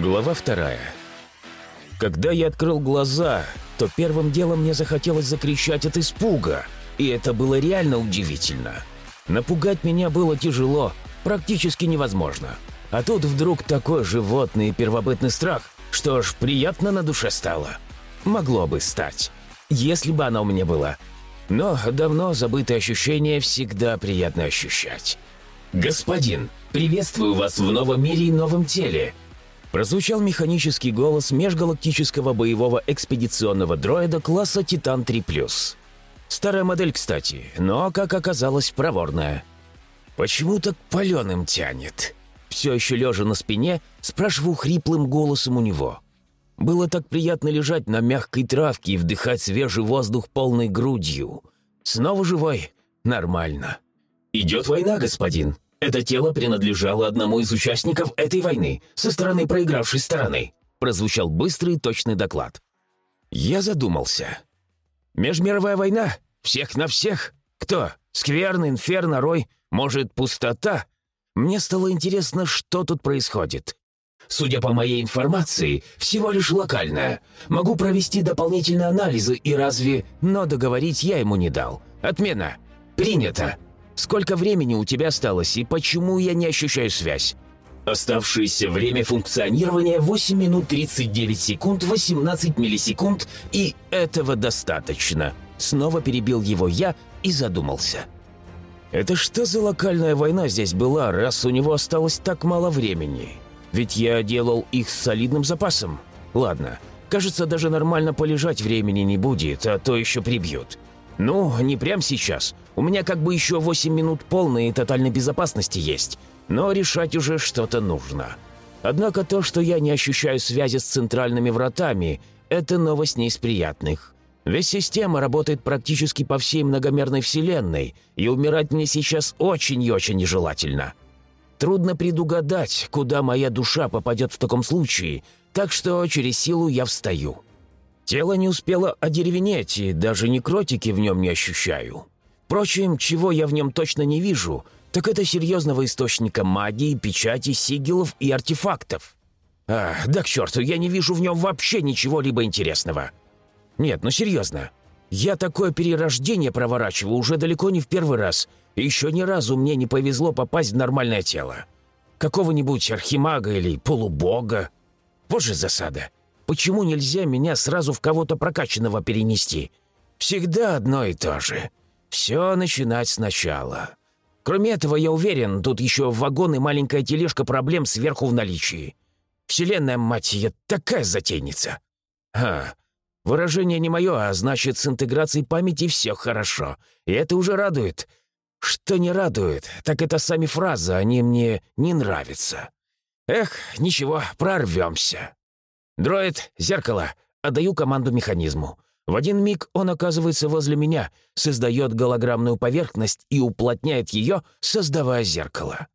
Глава вторая. Когда я открыл глаза, то первым делом мне захотелось закричать от испуга, и это было реально удивительно. Напугать меня было тяжело, практически невозможно. А тут вдруг такой животный первобытный страх, что аж приятно на душе стало. Могло бы стать, если бы оно у меня было. Но давно забытые ощущения всегда приятно ощущать. «Господин, приветствую вас в новом мире и новом теле. Прозвучал механический голос межгалактического боевого экспедиционного дроида класса «Титан-3+.» Старая модель, кстати, но, как оказалось, проворная. «Почему так паленым тянет?» Все еще лежа на спине, спрашиваю хриплым голосом у него. Было так приятно лежать на мягкой травке и вдыхать свежий воздух полной грудью. Снова живой? Нормально. «Идет война, господин», это тело принадлежало одному из участников этой войны, со стороны проигравшей стороны», прозвучал быстрый и точный доклад. Я задумался. «Межмировая война? Всех на всех? Кто? Скверный, инферно, рой? Может, пустота?» Мне стало интересно, что тут происходит. Судя по моей информации, всего лишь локальная. Могу провести дополнительные анализы и разве... Но договорить я ему не дал. Отмена. Принято. Сколько времени у тебя осталось и почему я не ощущаю связь?» Оставшееся время функционирования 8 минут 39 секунд 18 миллисекунд, и этого достаточно. Снова перебил его я и задумался. Это что за локальная война здесь была, раз у него осталось так мало времени? Ведь я делал их с солидным запасом. Ладно, кажется, даже нормально полежать времени не будет, а то еще прибьют. «Ну, не прямо сейчас. У меня как бы еще 8 минут полной тотальной безопасности есть, но решать уже что-то нужно. Однако то, что я не ощущаю связи с центральными вратами, это новость не из приятных. Ведь система работает практически по всей многомерной вселенной, и умирать мне сейчас очень и очень нежелательно. Трудно предугадать, куда моя душа попадет в таком случае, так что через силу я встаю». Тело не успело одеревенеть, и даже некротики в нем не ощущаю. Впрочем, чего я в нем точно не вижу, так это серьезного источника магии, печати, сигилов и артефактов. А, да к черту, я не вижу в нем вообще ничего либо интересного. Нет, ну серьезно. Я такое перерождение проворачиваю уже далеко не в первый раз, и еще ни разу мне не повезло попасть в нормальное тело. Какого-нибудь архимага или полубога. Вот же засада. Почему нельзя меня сразу в кого-то прокачанного перенести? Всегда одно и то же. Все начинать сначала. Кроме этого, я уверен, тут еще вагон и маленькая тележка проблем сверху в наличии. Вселенная, мать ее, такая затейница. А, выражение не мое, а значит, с интеграцией памяти все хорошо. И это уже радует. Что не радует, так это сами фразы, они мне не нравятся. Эх, ничего, прорвемся. «Дроид, зеркало!» Отдаю команду механизму. В один миг он оказывается возле меня, создает голограммную поверхность и уплотняет ее, создавая зеркало.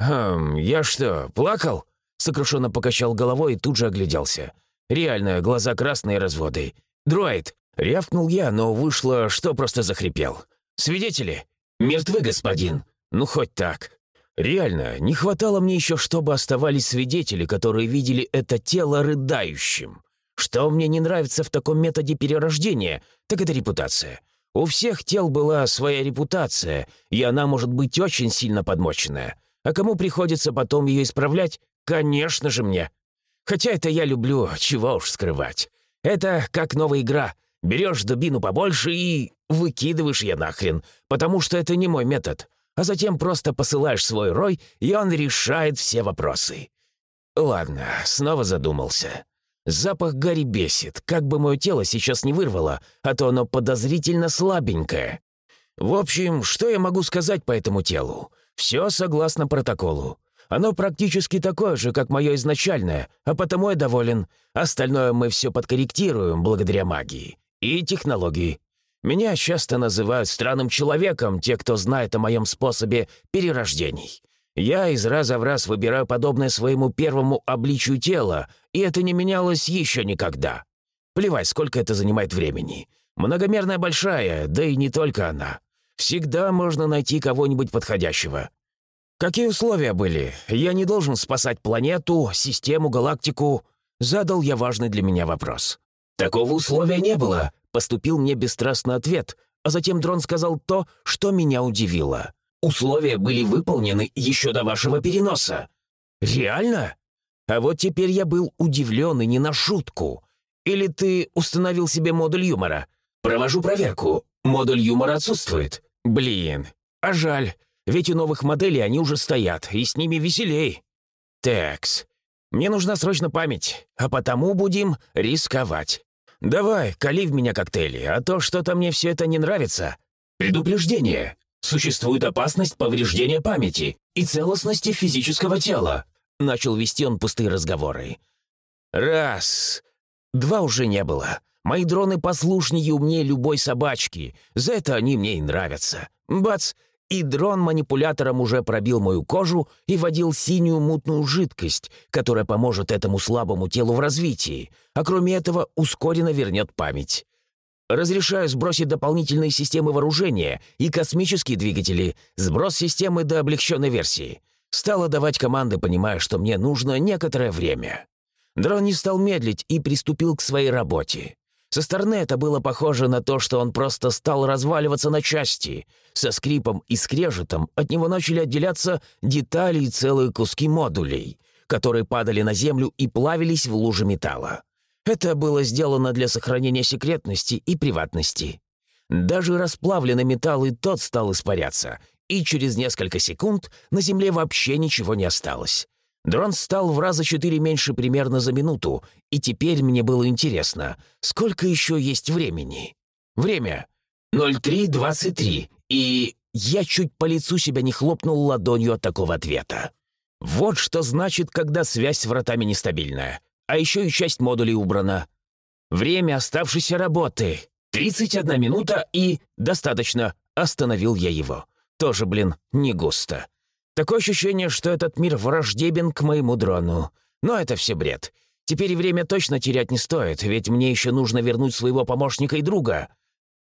«Хм, я что, плакал?» Сокрушенно покачал головой и тут же огляделся. Реально, глаза красные разводы. «Дроид!» — рявкнул я, но вышло, что просто захрипел. «Свидетели?» «Мертвы, господин!» «Ну, хоть так. Реально, не хватало мне еще, чтобы оставались свидетели, которые видели это тело рыдающим. Что мне не нравится в таком методе перерождения, так это репутация. У всех тел была своя репутация, и она может быть очень сильно подмоченная. А кому приходится потом ее исправлять? Конечно же мне. Хотя это я люблю, чего уж скрывать. Это как новая игра. Берешь дубину побольше и выкидываешь ее нахрен, потому что это не мой метод а затем просто посылаешь свой рой, и он решает все вопросы. Ладно, снова задумался. Запах Гарри бесит, как бы мое тело сейчас не вырвало, а то оно подозрительно слабенькое. В общем, что я могу сказать по этому телу? Все согласно протоколу. Оно практически такое же, как мое изначальное, а потому я доволен. Остальное мы все подкорректируем благодаря магии и технологии. Меня часто называют странным человеком те, кто знает о моем способе перерождений. Я из раза в раз выбираю подобное своему первому обличию тела, и это не менялось еще никогда. Плевать, сколько это занимает времени. Многомерная большая, да и не только она. Всегда можно найти кого-нибудь подходящего. «Какие условия были? Я не должен спасать планету, систему, галактику?» Задал я важный для меня вопрос. «Такого условия не было», — поступил мне бесстрастный ответ, а затем дрон сказал то, что меня удивило. «Условия были выполнены еще до вашего переноса». «Реально?» А вот теперь я был удивлен и не на шутку. Или ты установил себе модуль юмора? Провожу проверку. Модуль юмора отсутствует. Блин, а жаль. Ведь у новых моделей они уже стоят, и с ними веселей. Текс. Мне нужна срочно память, а потому будем рисковать. Давай, кали в меня коктейли, а то что-то мне все это не нравится. Предупреждение. Существует опасность повреждения памяти и целостности физического тела. Начал вести он пустые разговоры. Раз. Два уже не было. Мои дроны послушнее умнее любой собачки. За это они мне и нравятся. Бац! И дрон манипулятором уже пробил мою кожу и водил синюю мутную жидкость, которая поможет этому слабому телу в развитии, а кроме этого ускоренно вернет память. Разрешаю сбросить дополнительные системы вооружения и космические двигатели, сброс системы до облегченной версии. Стала давать команды, понимая, что мне нужно некоторое время. Дрон не стал медлить и приступил к своей работе. Со стороны это было похоже на то, что он просто стал разваливаться на части. Со скрипом и скрежетом от него начали отделяться детали и целые куски модулей, которые падали на землю и плавились в луже металла. Это было сделано для сохранения секретности и приватности. Даже расплавленный металл и тот стал испаряться, и через несколько секунд на земле вообще ничего не осталось. Дрон стал в раза четыре меньше примерно за минуту, и теперь мне было интересно, сколько еще есть времени. Время. 03.23, и я чуть по лицу себя не хлопнул ладонью от такого ответа. Вот что значит, когда связь с вратами нестабильная. А еще и часть модулей убрана. Время оставшейся работы. 31 минута и... Достаточно. Остановил я его. Тоже, блин, не густо. Такое ощущение, что этот мир враждебен к моему дрону. Но это все бред. Теперь время точно терять не стоит, ведь мне еще нужно вернуть своего помощника и друга.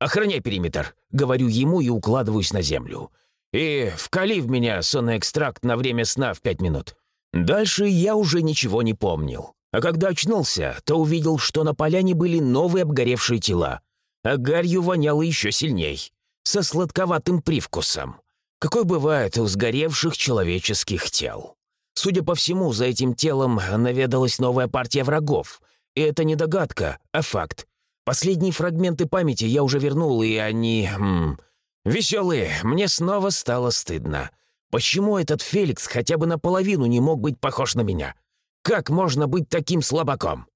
Охраняй периметр, говорю ему и укладываюсь на землю. И вкали в меня сонный экстракт на время сна в пять минут. Дальше я уже ничего не помнил. А когда очнулся, то увидел, что на поляне были новые обгоревшие тела. А гарью воняло еще сильней, со сладковатым привкусом какой бывает у сгоревших человеческих тел. Судя по всему, за этим телом наведалась новая партия врагов. И это не догадка, а факт. Последние фрагменты памяти я уже вернул, и они... М, веселые. Мне снова стало стыдно. Почему этот Феликс хотя бы наполовину не мог быть похож на меня? Как можно быть таким слабаком?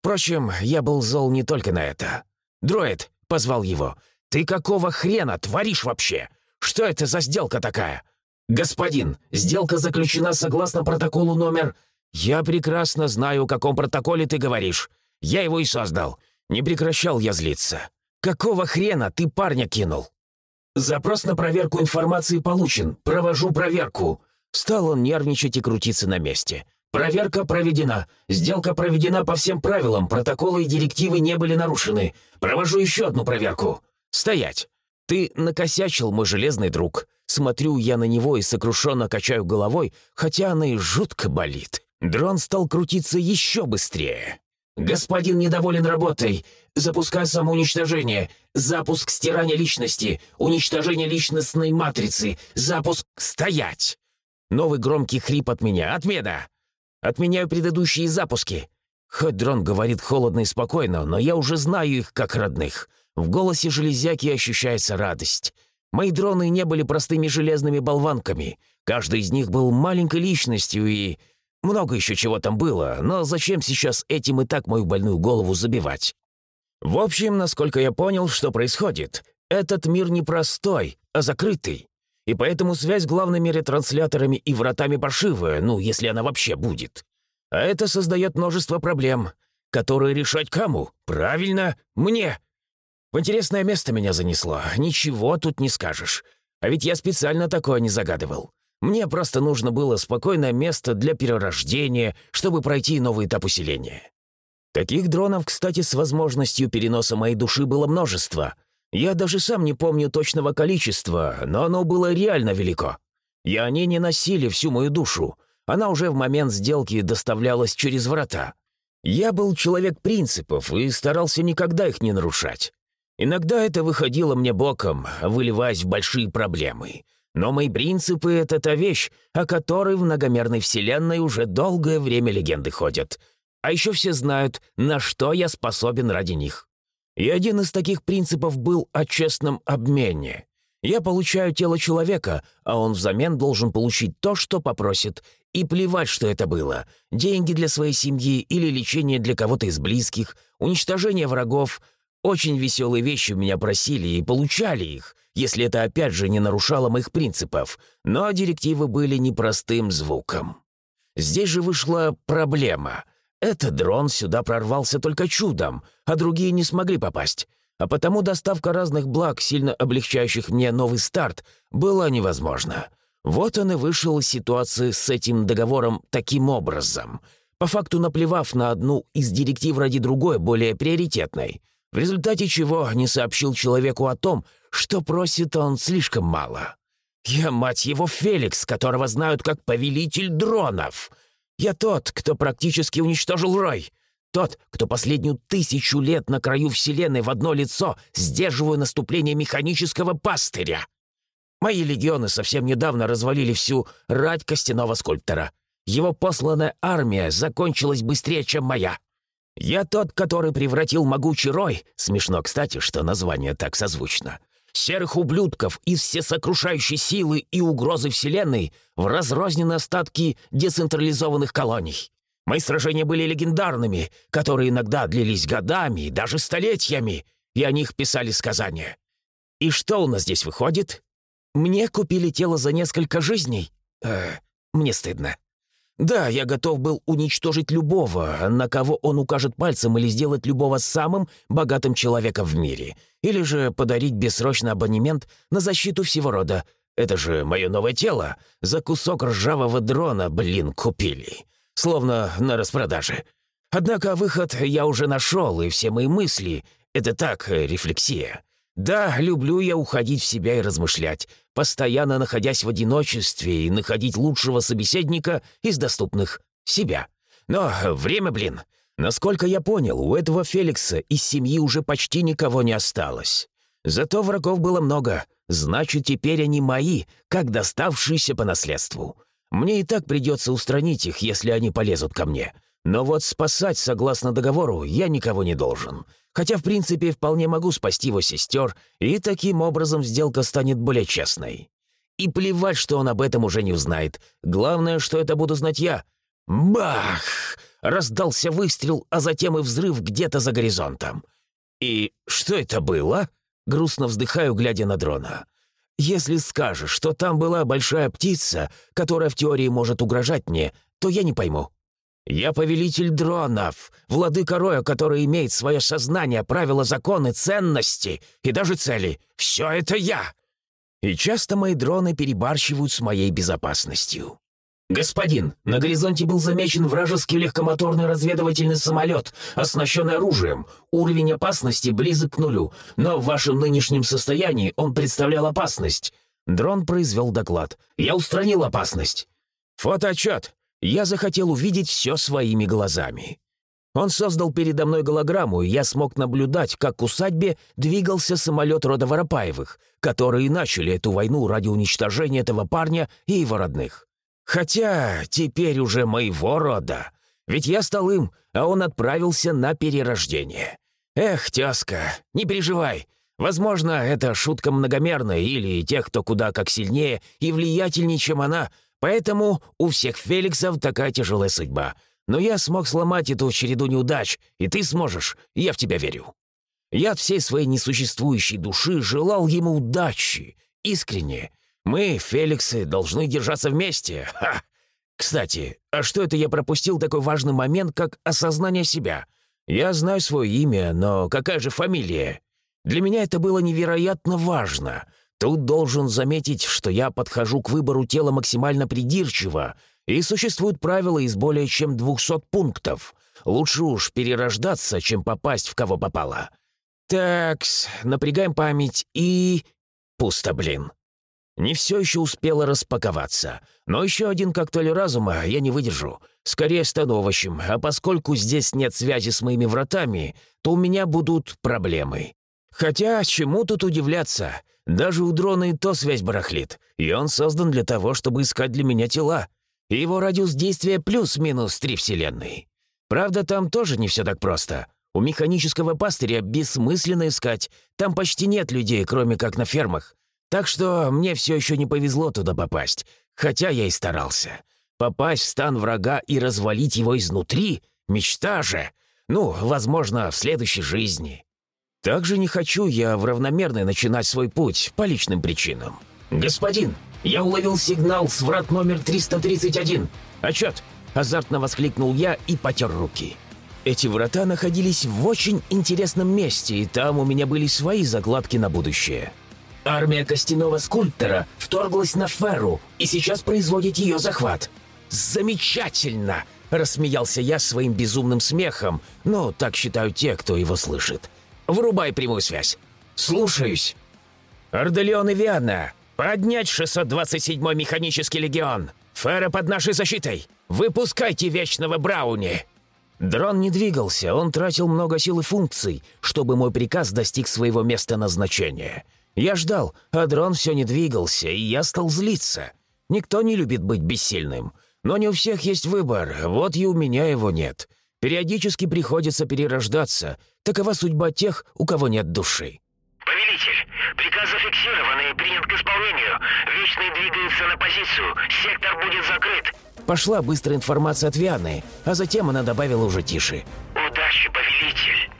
Впрочем, я был зол не только на это. «Дроид», — позвал его, — «ты какого хрена творишь вообще? Что это за сделка такая?» «Господин, сделка заключена согласно протоколу номер...» «Я прекрасно знаю, о каком протоколе ты говоришь. Я его и создал. Не прекращал я злиться. Какого хрена ты парня кинул?» «Запрос на проверку информации получен. Провожу проверку». Стал он нервничать и крутиться на месте. «Проверка проведена. Сделка проведена по всем правилам. Протоколы и директивы не были нарушены. Провожу еще одну проверку. Стоять. «Ты накосячил, мой железный друг». Смотрю я на него и сокрушенно качаю головой, хотя она и жутко болит. Дрон стал крутиться еще быстрее. «Господин недоволен работой. Запускай самоуничтожение. Запуск стирания личности. Уничтожение личностной матрицы. Запуск... Стоять!» Новый громкий хрип от меня. «Отмена!» «Отменяю предыдущие запуски». Хоть дрон говорит холодно и спокойно, но я уже знаю их как родных. В голосе железяки ощущается радость. Мои дроны не были простыми железными болванками. Каждый из них был маленькой личностью и... Много еще чего там было, но зачем сейчас этим и так мою больную голову забивать? В общем, насколько я понял, что происходит, этот мир не простой, а закрытый. И поэтому связь главными ретрансляторами и вратами паршивая, ну, если она вообще будет. А это создает множество проблем, которые решать кому? Правильно, мне. В интересное место меня занесло. Ничего тут не скажешь. А ведь я специально такое не загадывал. Мне просто нужно было спокойное место для перерождения, чтобы пройти новый этап усиления. Таких дронов, кстати, с возможностью переноса моей души было множество. Я даже сам не помню точного количества, но оно было реально велико. И они не носили всю мою душу. Она уже в момент сделки доставлялась через врата. Я был человек принципов и старался никогда их не нарушать. Иногда это выходило мне боком, выливаясь в большие проблемы. Но мои принципы — это та вещь, о которой в многомерной вселенной уже долгое время легенды ходят. А еще все знают, на что я способен ради них. И один из таких принципов был о честном обмене. Я получаю тело человека, а он взамен должен получить то, что попросит. И плевать, что это было. Деньги для своей семьи или лечение для кого-то из близких, уничтожение врагов — очень веселые вещи меня просили и получали их, если это опять же не нарушало моих принципов, но директивы были непростым звуком. Здесь же вышла проблема. Этот дрон сюда прорвался только чудом, а другие не смогли попасть. А потому доставка разных благ, сильно облегчающих мне новый старт, была невозможна. Вот он и вышел из ситуации с этим договором таким образом, по факту наплевав на одну из директив ради другой, более приоритетной в результате чего не сообщил человеку о том, что просит он слишком мало. Я, мать его, Феликс, которого знают как повелитель дронов. Я тот, кто практически уничтожил Рой. Тот, кто последнюю тысячу лет на краю Вселенной в одно лицо сдерживаю наступление механического пастыря. Мои легионы совсем недавно развалили всю рать костяного скульптора. Его посланная армия закончилась быстрее, чем моя. Я тот, который превратил могучий рой, смешно, кстати, что название так созвучно, серых ублюдков из всесокрушающей силы и угрозы Вселенной в разрозненные остатки децентрализованных колоний. Мои сражения были легендарными, которые иногда длились годами даже столетиями, и о них писали сказания. И что у нас здесь выходит? Мне купили тело за несколько жизней? Э, мне стыдно. Да, я готов был уничтожить любого, на кого он укажет пальцем, или сделать любого самым богатым человеком в мире. Или же подарить бессрочный абонемент на защиту всего рода. Это же мое новое тело. За кусок ржавого дрона, блин, купили. Словно на распродаже. Однако выход я уже нашел, и все мои мысли — это так, рефлексия. Да, люблю я уходить в себя и размышлять, постоянно находясь в одиночестве и находить лучшего собеседника из доступных себя. Но время, блин. Насколько я понял, у этого Феликса из семьи уже почти никого не осталось. Зато врагов было много, значит, теперь они мои, как доставшиеся по наследству. Мне и так придется устранить их, если они полезут ко мне. Но вот спасать, согласно договору, я никого не должен. Хотя, в принципе, вполне могу спасти его сестер, и таким образом сделка станет более честной. И плевать, что он об этом уже не узнает. Главное, что это буду знать я. Бах! Раздался выстрел, а затем и взрыв где-то за горизонтом. И что это было? Грустно вздыхаю, глядя на дрона. Если скажешь, что там была большая птица, которая в теории может угрожать мне, то я не пойму. «Я повелитель дронов, владыка Роя, который имеет свое сознание, правила, законы, ценности и даже цели. Все это я!» И часто мои дроны перебарщивают с моей безопасностью. «Господин, на горизонте был замечен вражеский легкомоторный разведывательный самолет, оснащенный оружием. Уровень опасности близок к нулю, но в вашем нынешнем состоянии он представлял опасность». Дрон произвел доклад. «Я устранил опасность». «Фотоотчет я захотел увидеть все своими глазами. Он создал передо мной голограмму, и я смог наблюдать, как к усадьбе двигался самолет рода Воропаевых, которые начали эту войну ради уничтожения этого парня и его родных. Хотя теперь уже моего рода. Ведь я стал им, а он отправился на перерождение. Эх, тезка, не переживай. Возможно, это шутка многомерная или тех, кто куда как сильнее и влиятельнее, чем она, Поэтому у всех Феликсов такая тяжелая судьба. Но я смог сломать эту череду неудач, и ты сможешь, я в тебя верю. Я от всей своей несуществующей души желал ему удачи, искренне. Мы, Феликсы, должны держаться вместе. Ха! Кстати, а что это я пропустил такой важный момент, как осознание себя? Я знаю свое имя, но какая же фамилия? Для меня это было невероятно важно — Тут должен заметить, что я подхожу к выбору тела максимально придирчиво, и существуют правила из более чем 200 пунктов. Лучше уж перерождаться, чем попасть в кого попало. Такс, напрягаем память и... Пусто, блин. Не все еще успела распаковаться. Но еще один коктейль разума я не выдержу. Скорее стану овощем, а поскольку здесь нет связи с моими вратами, то у меня будут проблемы. Хотя, чему тут удивляться? Даже у дрона и то связь барахлит, и он создан для того, чтобы искать для меня тела. Его радиус действия плюс-минус три вселенной. Правда, там тоже не все так просто. У механического пастыря бессмысленно искать. Там почти нет людей, кроме как на фермах. Так что мне все еще не повезло туда попасть, хотя я и старался. Попасть в стан врага и развалить его изнутри — мечта же. Ну, возможно, в следующей жизни. Также не хочу я в равномерной начинать свой путь по личным причинам. «Господин, я уловил сигнал с врат номер 331. Отчет!» – азартно воскликнул я и потер руки. Эти врата находились в очень интересном месте, и там у меня были свои закладки на будущее. Армия костяного скульптора вторглась на Ферру и сейчас производит ее захват. «Замечательно!» – рассмеялся я своим безумным смехом, но так считают те, кто его слышит. Врубай прямую связь. Слушаюсь. Орделион и Вианна, поднять 627-й механический легион. Фера под нашей защитой. Выпускайте Вечного Брауни. Дрон не двигался, он тратил много сил и функций, чтобы мой приказ достиг своего места назначения. Я ждал, а дрон все не двигался, и я стал злиться. Никто не любит быть бессильным. Но не у всех есть выбор, вот и у меня его нет. Периодически приходится перерождаться. Такова судьба тех, у кого нет души. «Повелитель, приказ зафиксирован и принят к исполнению. Вечный двигается на позицию. Сектор будет закрыт». Пошла быстрая информация от Вианы, а затем она добавила уже тише. «Удачи, повелитель».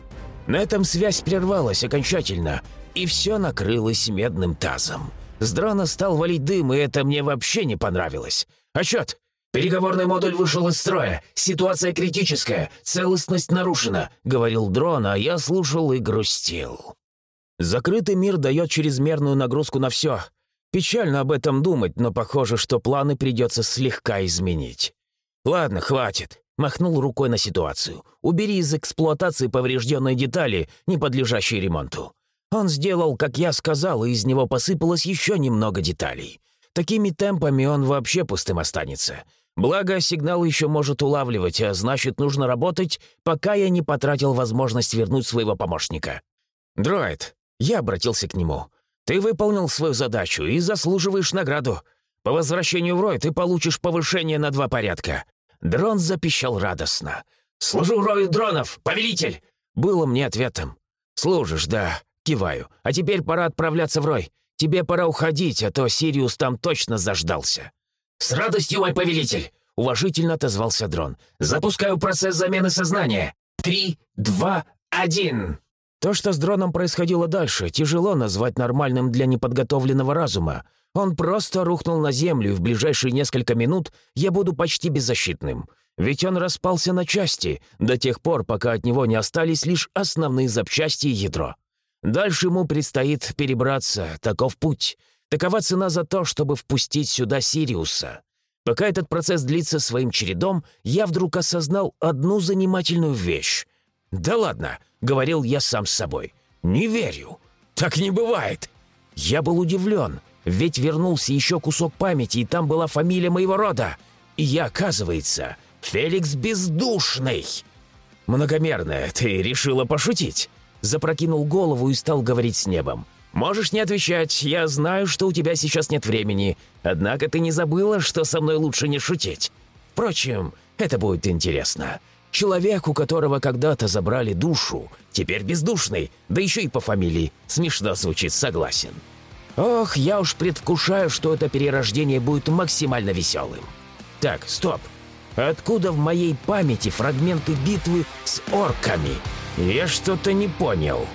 На этом связь прервалась окончательно, и все накрылось медным тазом. С дрона стал валить дым, и это мне вообще не понравилось. «Отчет! «Переговорный модуль вышел из строя. Ситуация критическая. Целостность нарушена», — говорил дрон, а я слушал и грустил. Закрытый мир дает чрезмерную нагрузку на все. Печально об этом думать, но похоже, что планы придется слегка изменить. «Ладно, хватит», — махнул рукой на ситуацию. «Убери из эксплуатации поврежденные детали, не подлежащие ремонту». Он сделал, как я сказал, и из него посыпалось еще немного деталей. Такими темпами он вообще пустым останется. Благо, сигнал еще может улавливать, а значит, нужно работать, пока я не потратил возможность вернуть своего помощника. «Дроид», — я обратился к нему, — «ты выполнил свою задачу и заслуживаешь награду. По возвращению в Рой ты получишь повышение на два порядка». Дрон запищал радостно. «Служу Рою дронов, повелитель!» Было мне ответом. «Служишь, да», — киваю. «А теперь пора отправляться в Рой. Тебе пора уходить, а то Сириус там точно заждался». «С радостью, мой повелитель!» — уважительно отозвался дрон. «Запускаю процесс замены сознания. Три, два, один!» То, что с дроном происходило дальше, тяжело назвать нормальным для неподготовленного разума. Он просто рухнул на землю, и в ближайшие несколько минут я буду почти беззащитным. Ведь он распался на части, до тех пор, пока от него не остались лишь основные запчасти и ядро. Дальше ему предстоит перебраться, таков путь. Такова цена за то, чтобы впустить сюда Сириуса. Пока этот процесс длится своим чередом, я вдруг осознал одну занимательную вещь. «Да ладно», — говорил я сам с собой. «Не верю. Так не бывает». Я был удивлен, ведь вернулся еще кусок памяти, и там была фамилия моего рода. И я, оказывается, Феликс Бездушный. Многомерная, ты решила пошутить? Запрокинул голову и стал говорить с небом. «Можешь не отвечать, я знаю, что у тебя сейчас нет времени. Однако ты не забыла, что со мной лучше не шутить. Впрочем, это будет интересно. Человек, у которого когда-то забрали душу, теперь бездушный, да еще и по фамилии. Смешно звучит, согласен. Ох, я уж предвкушаю, что это перерождение будет максимально веселым. Так, стоп. Откуда в моей памяти фрагменты битвы с орками?» «Я что-то не понял».